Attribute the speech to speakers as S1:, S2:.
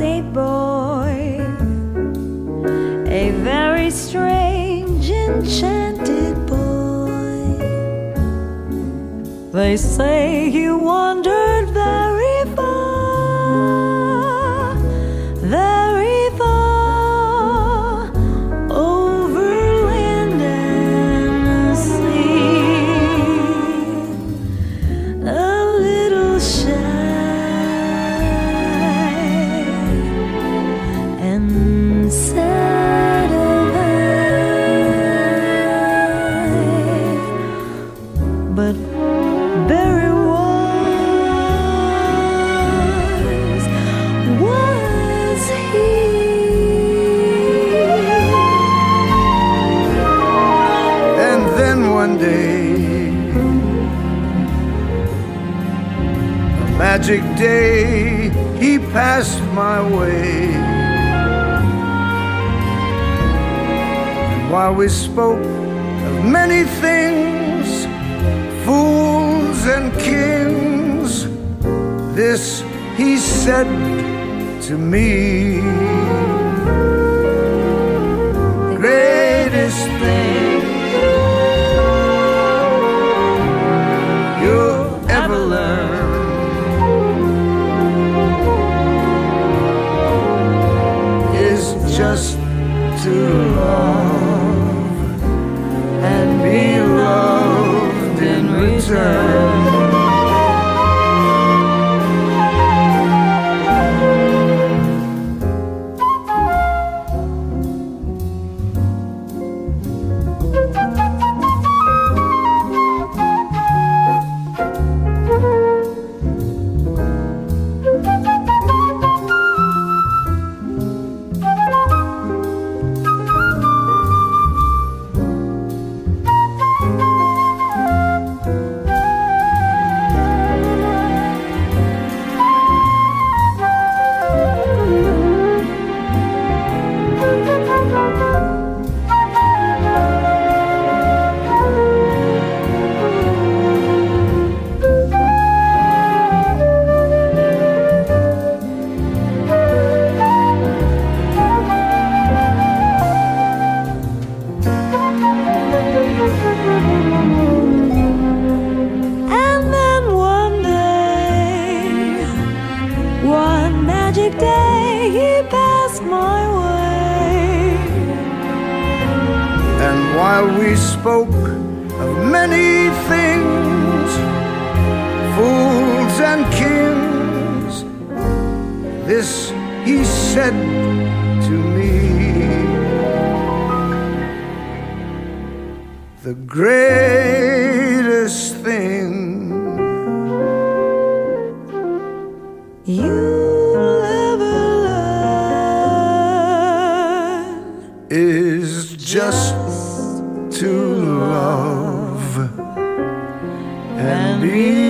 S1: a boy, a very strange, enchanted boy. They say he wandered
S2: magic day, he passed my way. And while we spoke of many things, fools and kings, this he said to me.
S1: One magic day, he passed my way.
S2: And while we spoke of many things, fools and kings, this he said to me. The greatest thing just to love and be